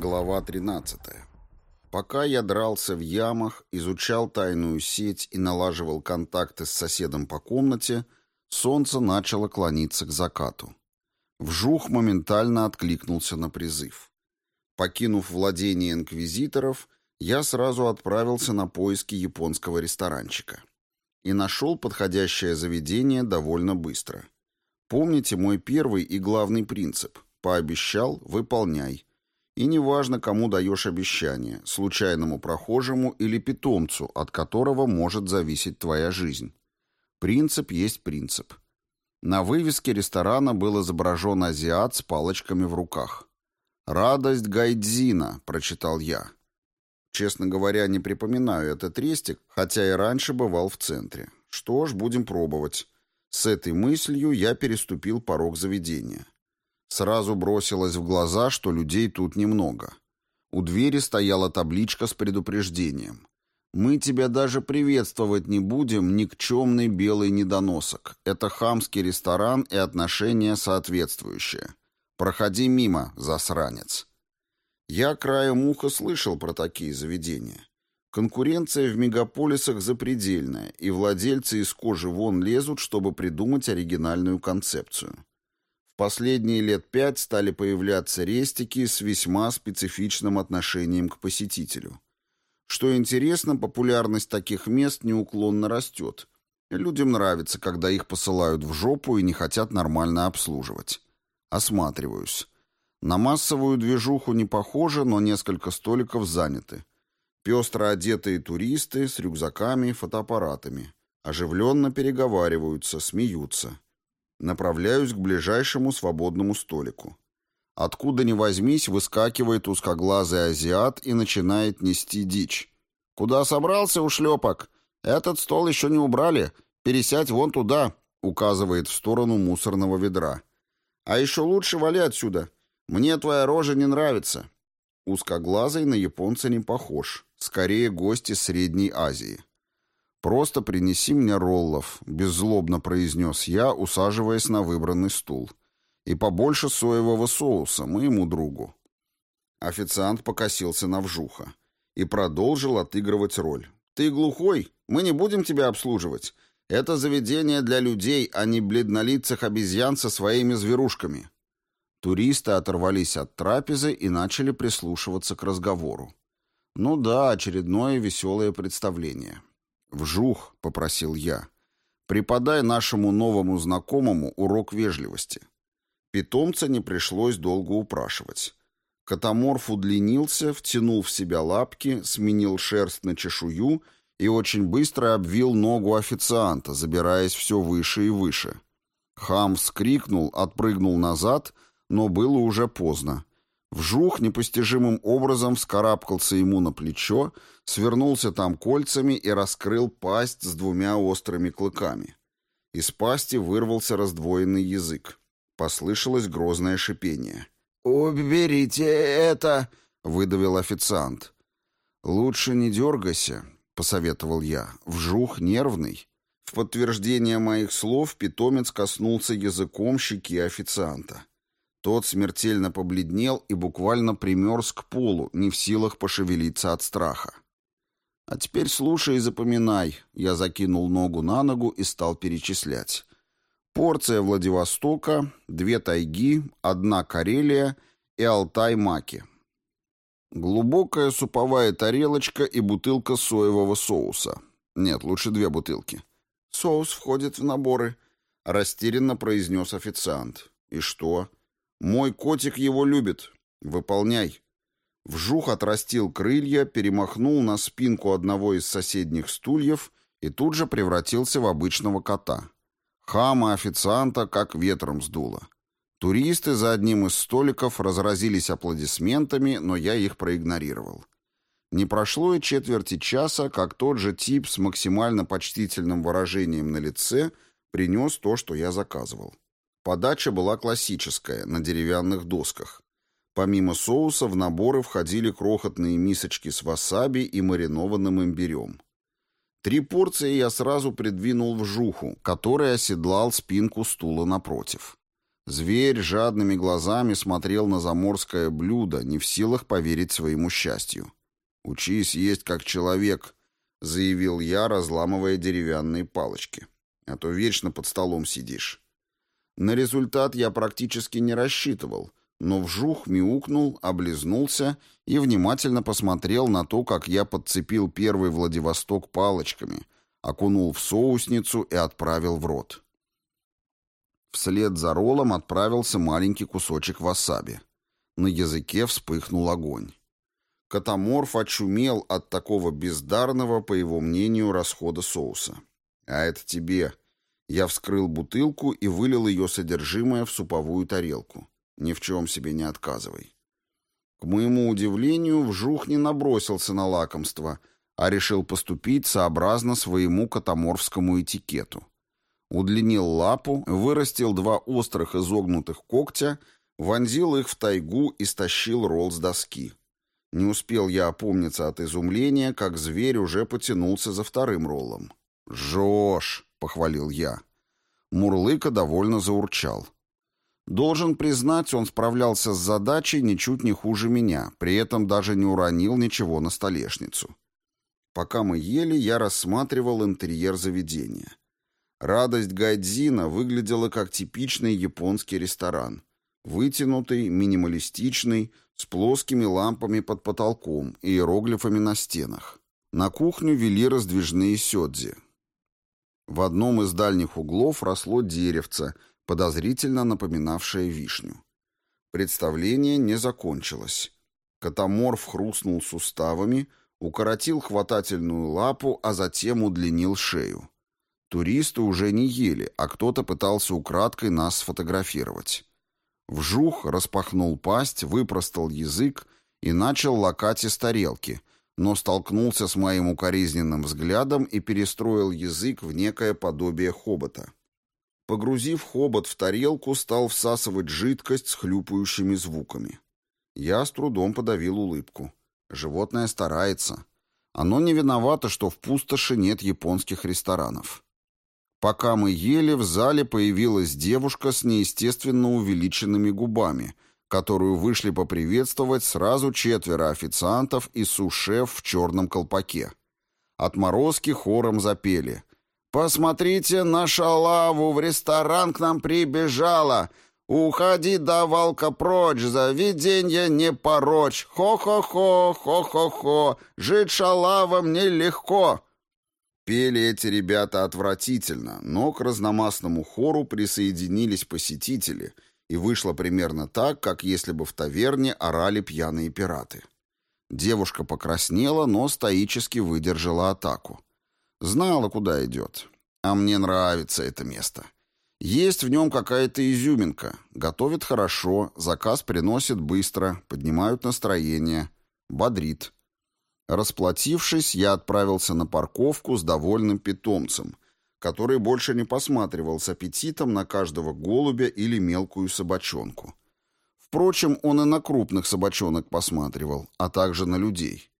Глава 13. Пока я дрался в ямах, изучал тайную сеть и налаживал контакты с соседом по комнате, солнце начало клониться к закату. Вжух моментально откликнулся на призыв. Покинув владение инквизиторов, я сразу отправился на поиски японского ресторанчика. И нашел подходящее заведение довольно быстро. Помните мой первый и главный принцип – пообещал – выполняй – и неважно, кому даешь обещание, случайному прохожему или питомцу, от которого может зависеть твоя жизнь. Принцип есть принцип. На вывеске ресторана был изображен азиат с палочками в руках. «Радость Гайдзина», — прочитал я. Честно говоря, не припоминаю этот рестик, хотя и раньше бывал в центре. Что ж, будем пробовать. С этой мыслью я переступил порог заведения. Сразу бросилось в глаза, что людей тут немного. У двери стояла табличка с предупреждением. «Мы тебя даже приветствовать не будем, никчемный белый недоносок. Это хамский ресторан и отношения соответствующие. Проходи мимо, засранец». Я краем уха слышал про такие заведения. Конкуренция в мегаполисах запредельная, и владельцы из кожи вон лезут, чтобы придумать оригинальную концепцию. Последние лет пять стали появляться рестики с весьма специфичным отношением к посетителю. Что интересно, популярность таких мест неуклонно растет. Людям нравится, когда их посылают в жопу и не хотят нормально обслуживать. Осматриваюсь. На массовую движуху не похоже, но несколько столиков заняты. Пестро одетые туристы с рюкзаками и фотоаппаратами. Оживленно переговариваются, смеются. Направляюсь к ближайшему свободному столику. Откуда ни возьмись, выскакивает узкоглазый азиат и начинает нести дичь. «Куда собрался, ушлепок? Этот стол еще не убрали. Пересядь вон туда», — указывает в сторону мусорного ведра. «А еще лучше вали отсюда. Мне твоя рожа не нравится». Узкоглазый на японца не похож. Скорее, гость из Средней Азии. «Просто принеси мне роллов», — беззлобно произнес я, усаживаясь на выбранный стул. «И побольше соевого соуса моему другу». Официант покосился на вжуха и продолжил отыгрывать роль. «Ты глухой? Мы не будем тебя обслуживать. Это заведение для людей, а не бледнолицых обезьян со своими зверушками». Туристы оторвались от трапезы и начали прислушиваться к разговору. «Ну да, очередное веселое представление». «Вжух», — попросил я, — «преподай нашему новому знакомому урок вежливости». Питомца не пришлось долго упрашивать. Катаморф удлинился, втянул в себя лапки, сменил шерсть на чешую и очень быстро обвил ногу официанта, забираясь все выше и выше. Хам вскрикнул, отпрыгнул назад, но было уже поздно. Вжух непостижимым образом вскарабкался ему на плечо, свернулся там кольцами и раскрыл пасть с двумя острыми клыками. Из пасти вырвался раздвоенный язык. Послышалось грозное шипение. «Уберите это!» — выдавил официант. «Лучше не дергайся», — посоветовал я. «Вжух нервный». В подтверждение моих слов питомец коснулся языком щеки официанта. Тот смертельно побледнел и буквально примерз к полу, не в силах пошевелиться от страха. «А теперь слушай и запоминай». Я закинул ногу на ногу и стал перечислять. Порция Владивостока, две тайги, одна Карелия и Алтай-маки. Глубокая суповая тарелочка и бутылка соевого соуса. Нет, лучше две бутылки. «Соус входит в наборы», — растерянно произнес официант. «И что?» Мой котик его любит. Выполняй. Вжух отрастил крылья, перемахнул на спинку одного из соседних стульев и тут же превратился в обычного кота. Хама официанта как ветром сдуло. Туристы за одним из столиков разразились аплодисментами, но я их проигнорировал. Не прошло и четверти часа, как тот же тип с максимально почтительным выражением на лице принес то, что я заказывал. Подача была классическая, на деревянных досках. Помимо соуса в наборы входили крохотные мисочки с васаби и маринованным имбирем. Три порции я сразу придвинул в жуху, который оседлал спинку стула напротив. Зверь жадными глазами смотрел на заморское блюдо, не в силах поверить своему счастью. «Учись есть как человек», — заявил я, разламывая деревянные палочки. «А то вечно под столом сидишь». На результат я практически не рассчитывал, но вжух мяукнул, облизнулся и внимательно посмотрел на то, как я подцепил первый Владивосток палочками, окунул в соусницу и отправил в рот. Вслед за роллом отправился маленький кусочек васаби. На языке вспыхнул огонь. Катаморф очумел от такого бездарного, по его мнению, расхода соуса. «А это тебе». Я вскрыл бутылку и вылил ее содержимое в суповую тарелку. Ни в чем себе не отказывай. К моему удивлению, вжух не набросился на лакомство, а решил поступить сообразно своему катаморфскому этикету удлинил лапу, вырастил два острых изогнутых когтя, вонзил их в тайгу и стащил ролл с доски. Не успел я опомниться от изумления, как зверь уже потянулся за вторым роллом. «Жжешь!» — похвалил я. Мурлыка довольно заурчал. Должен признать, он справлялся с задачей ничуть не хуже меня, при этом даже не уронил ничего на столешницу. Пока мы ели, я рассматривал интерьер заведения. Радость Гайдзина выглядела как типичный японский ресторан. Вытянутый, минималистичный, с плоскими лампами под потолком и иероглифами на стенах. На кухню вели раздвижные сёдзи. В одном из дальних углов росло деревце, подозрительно напоминавшее вишню. Представление не закончилось. Катаморф хрустнул суставами, укоротил хватательную лапу, а затем удлинил шею. Туристы уже не ели, а кто-то пытался украдкой нас сфотографировать. Вжух распахнул пасть, выпростал язык и начал лакать из тарелки, но столкнулся с моим укоризненным взглядом и перестроил язык в некое подобие хобота. Погрузив хобот в тарелку, стал всасывать жидкость с хлюпающими звуками. Я с трудом подавил улыбку. Животное старается. Оно не виновато, что в пустоши нет японских ресторанов. Пока мы ели, в зале появилась девушка с неестественно увеличенными губами, которую вышли поприветствовать сразу четверо официантов и сушеф в черном колпаке. Отморозки хором запели. «Посмотрите, наша лаву в ресторан к нам прибежала! Уходи, давалка, прочь, заведенье не порочь! Хо-хо-хо, хо-хо-хо, жить шалава мне легко!» Пели эти ребята отвратительно, но к разномастному хору присоединились посетители, и вышло примерно так, как если бы в таверне орали пьяные пираты. Девушка покраснела, но стоически выдержала атаку. Знала, куда идет. А мне нравится это место. Есть в нем какая-то изюминка. Готовят хорошо, заказ приносит быстро, поднимают настроение, бодрит. Расплатившись, я отправился на парковку с довольным питомцем, который больше не посматривал с аппетитом на каждого голубя или мелкую собачонку. Впрочем, он и на крупных собачонок посматривал, а также на людей.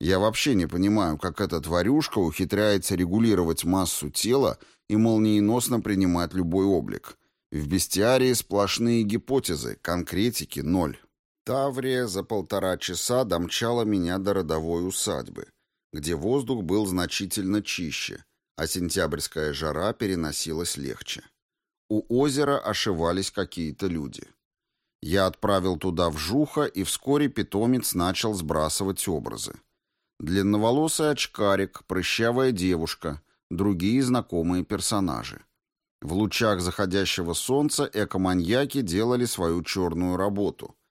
Я вообще не понимаю, как эта тварюшка ухитряется регулировать массу тела и молниеносно принимать любой облик. В бестиарии сплошные гипотезы, конкретики ноль. Таврия за полтора часа домчала меня до родовой усадьбы, где воздух был значительно чище, а сентябрьская жара переносилась легче. У озера ошивались какие-то люди. Я отправил туда вжуха, и вскоре питомец начал сбрасывать образы. Длинноволосый очкарик, прыщавая девушка, другие знакомые персонажи. В лучах заходящего солнца экоманьяки делали свою черную работу —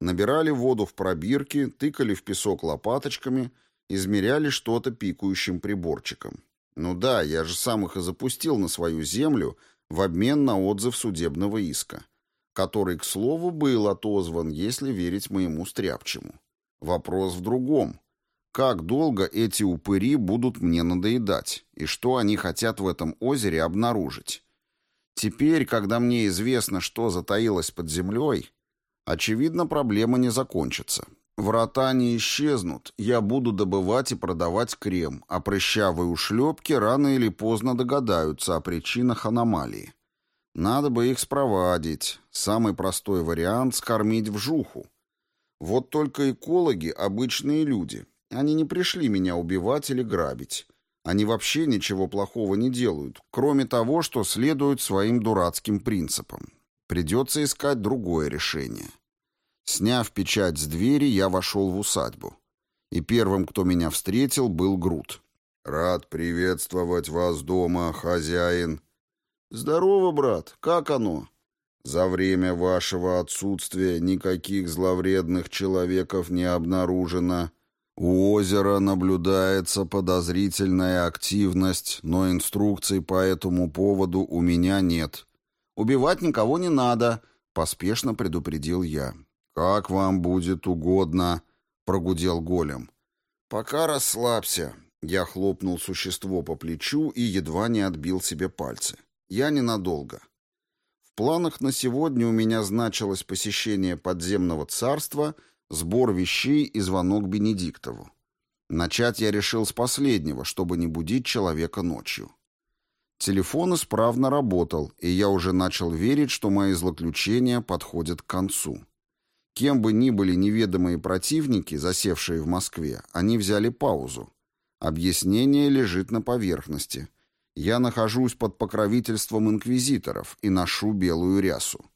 Набирали воду в пробирки, тыкали в песок лопаточками, измеряли что-то пикающим приборчиком. Ну да, я же сам их и запустил на свою землю в обмен на отзыв судебного иска, который, к слову, был отозван, если верить моему стряпчему. Вопрос в другом. Как долго эти упыри будут мне надоедать, и что они хотят в этом озере обнаружить? Теперь, когда мне известно, что затаилось под землей, Очевидно, проблема не закончится. Врата не исчезнут, я буду добывать и продавать крем, а прыщавые ушлепки рано или поздно догадаются о причинах аномалии. Надо бы их спровадить. Самый простой вариант — скормить в жуху. Вот только экологи — обычные люди. Они не пришли меня убивать или грабить. Они вообще ничего плохого не делают, кроме того, что следуют своим дурацким принципам. Придется искать другое решение. Сняв печать с двери, я вошел в усадьбу. И первым, кто меня встретил, был Грут. «Рад приветствовать вас дома, хозяин». «Здорово, брат. Как оно?» «За время вашего отсутствия никаких зловредных человеков не обнаружено. У озера наблюдается подозрительная активность, но инструкций по этому поводу у меня нет». «Убивать никого не надо», — поспешно предупредил я. «Как вам будет угодно», — прогудел голем. «Пока расслабься». Я хлопнул существо по плечу и едва не отбил себе пальцы. Я ненадолго. В планах на сегодня у меня значилось посещение подземного царства, сбор вещей и звонок Бенедиктову. Начать я решил с последнего, чтобы не будить человека ночью. Телефон исправно работал, и я уже начал верить, что мои злоключения подходят к концу. Кем бы ни были неведомые противники, засевшие в Москве, они взяли паузу. Объяснение лежит на поверхности. Я нахожусь под покровительством инквизиторов и ношу белую рясу.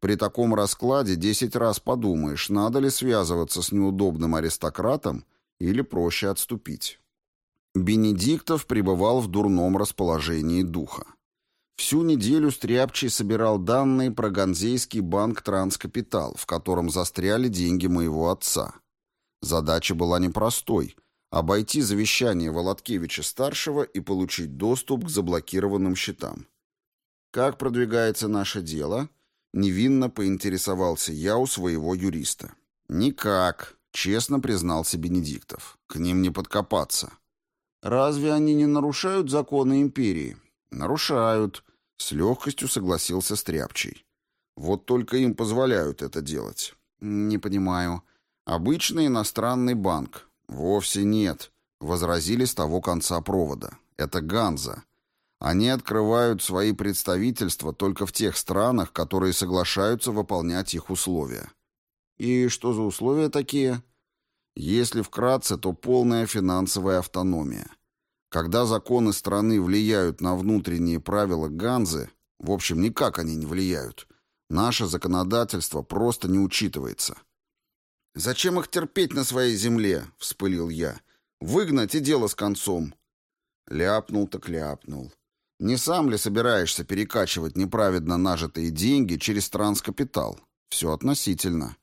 При таком раскладе десять раз подумаешь, надо ли связываться с неудобным аристократом или проще отступить. Бенедиктов пребывал в дурном расположении духа. Всю неделю Стряпчий собирал данные про Ганзейский банк «Транскапитал», в котором застряли деньги моего отца. Задача была непростой — обойти завещание Володкевича-старшего и получить доступ к заблокированным счетам. «Как продвигается наше дело?» — невинно поинтересовался я у своего юриста. «Никак», — честно признался Бенедиктов. «К ним не подкопаться». «Разве они не нарушают законы империи?» «Нарушают», с легкостью согласился Стряпчий. Вот только им позволяют это делать. Не понимаю. Обычный иностранный банк. Вовсе нет, возразили с того конца провода. Это Ганза. Они открывают свои представительства только в тех странах, которые соглашаются выполнять их условия. И что за условия такие? Если вкратце, то полная финансовая автономия. Когда законы страны влияют на внутренние правила Ганзы, в общем, никак они не влияют, наше законодательство просто не учитывается. «Зачем их терпеть на своей земле?» — вспылил я. «Выгнать и дело с концом». Ляпнул так ляпнул. Не сам ли собираешься перекачивать неправедно нажитые деньги через транскапитал? Все относительно.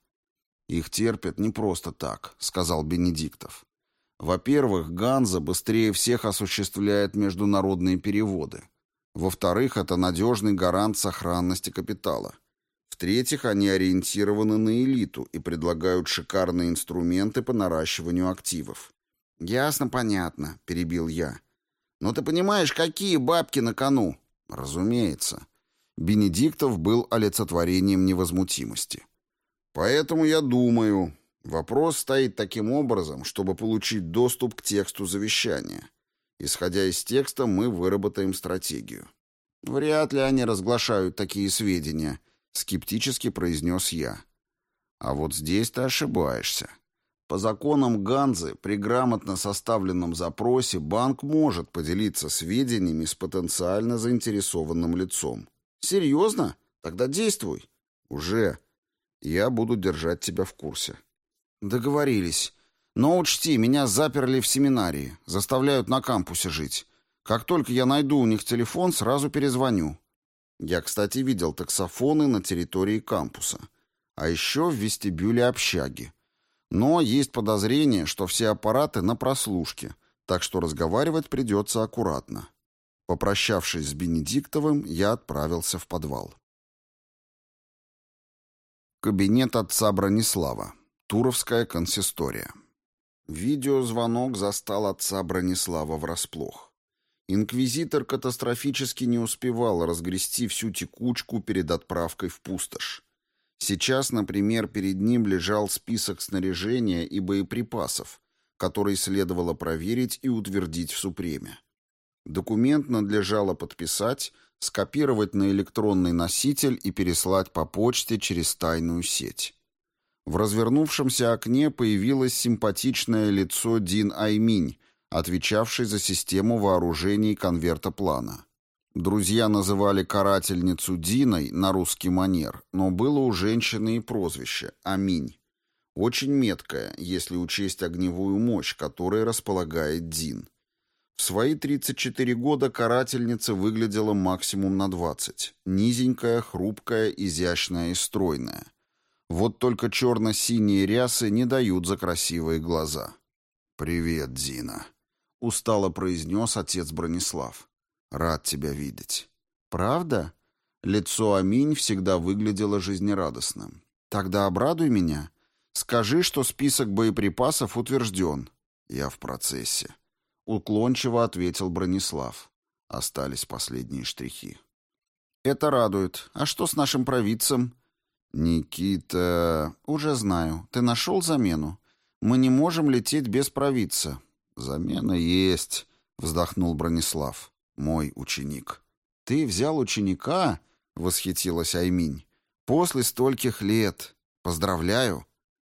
Их терпят не просто так, сказал Бенедиктов. Во-первых, Ганза быстрее всех осуществляет международные переводы. Во-вторых, это надежный гарант сохранности капитала. В-третьих, они ориентированы на элиту и предлагают шикарные инструменты по наращиванию активов. «Ясно, понятно», — перебил я. «Но ты понимаешь, какие бабки на кону?» «Разумеется». Бенедиктов был олицетворением невозмутимости. «Поэтому я думаю, Вопрос стоит таким образом, чтобы получить доступ к тексту завещания. Исходя из текста, мы выработаем стратегию. Вряд ли они разглашают такие сведения, скептически произнес я. А вот здесь ты ошибаешься. По законам Ганзы при грамотно составленном запросе банк может поделиться сведениями с потенциально заинтересованным лицом. Серьезно? Тогда действуй. Уже. Я буду держать тебя в курсе. «Договорились. Но учти, меня заперли в семинарии, заставляют на кампусе жить. Как только я найду у них телефон, сразу перезвоню». Я, кстати, видел таксофоны на территории кампуса. А еще в вестибюле общаги. Но есть подозрение, что все аппараты на прослушке, так что разговаривать придется аккуратно. Попрощавшись с Бенедиктовым, я отправился в подвал. Кабинет отца Бронислава. Туровская консистория. Видеозвонок застал отца Бронислава врасплох. Инквизитор катастрофически не успевал разгрести всю текучку перед отправкой в пустошь. Сейчас, например, перед ним лежал список снаряжения и боеприпасов, который следовало проверить и утвердить в Супреме. Документ надлежало подписать, скопировать на электронный носитель и переслать по почте через тайную сеть. В развернувшемся окне появилось симпатичное лицо Дин Айминь, отвечавшей за систему вооружений конверта плана. Друзья называли карательницу Диной на русский манер, но было у женщины и прозвище – Аминь. Очень меткая, если учесть огневую мощь, которой располагает Дин. В свои 34 года карательница выглядела максимум на 20. Низенькая, хрупкая, изящная и стройная. Вот только черно-синие рясы не дают за красивые глаза. «Привет, Дина», — устало произнес отец Бронислав. «Рад тебя видеть». «Правда?» Лицо Аминь всегда выглядело жизнерадостным. «Тогда обрадуй меня. Скажи, что список боеприпасов утвержден». «Я в процессе», Уклончиво ответил Бронислав. Остались последние штрихи. «Это радует. А что с нашим провидцем?» «Никита...» «Уже знаю. Ты нашел замену? Мы не можем лететь без провидца». «Замена есть», — вздохнул Бронислав. «Мой ученик». «Ты взял ученика?» — восхитилась Айминь. «После стольких лет. Поздравляю».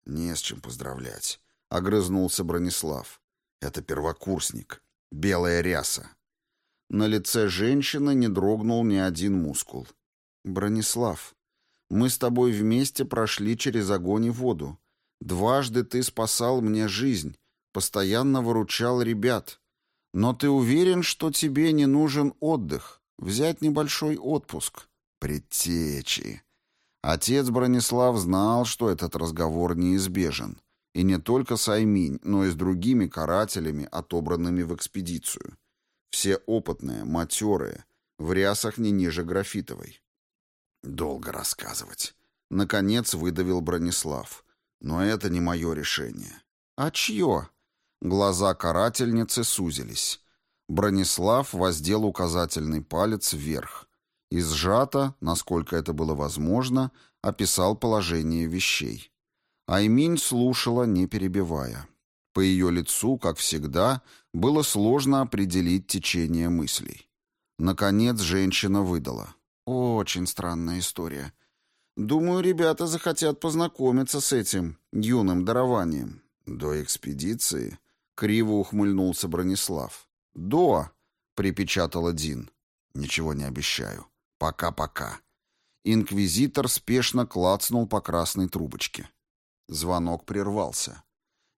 «Не с чем поздравлять», — огрызнулся Бронислав. Это первокурсник. Белая ряса. На лице женщины не дрогнул ни один мускул. «Бронислав, мы с тобой вместе прошли через огонь и воду. Дважды ты спасал мне жизнь, постоянно выручал ребят. Но ты уверен, что тебе не нужен отдых, взять небольшой отпуск? Предтечи!» Отец Бронислав знал, что этот разговор неизбежен. И не только с Айминь, но и с другими карателями, отобранными в экспедицию. Все опытные, матерые, в рясах не ниже графитовой. Долго рассказывать. Наконец выдавил Бронислав. Но это не мое решение. А чье? Глаза карательницы сузились. Бронислав воздел указательный палец вверх и сжато, насколько это было возможно, описал положение вещей. Айминь слушала, не перебивая. По ее лицу, как всегда, было сложно определить течение мыслей. Наконец женщина выдала. «Очень странная история. Думаю, ребята захотят познакомиться с этим юным дарованием». «До экспедиции?» — криво ухмыльнулся Бронислав. «До!» — припечатала Дин. «Ничего не обещаю. Пока-пока». Инквизитор спешно клацнул по красной трубочке. Звонок прервался.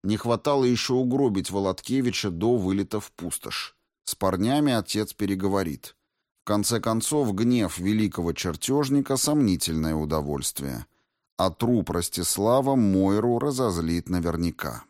Не хватало еще угробить Володкевича до вылета в пустошь. С парнями отец переговорит. В конце концов, гнев великого чертежника — сомнительное удовольствие. А труп Ростислава Мойру разозлит наверняка.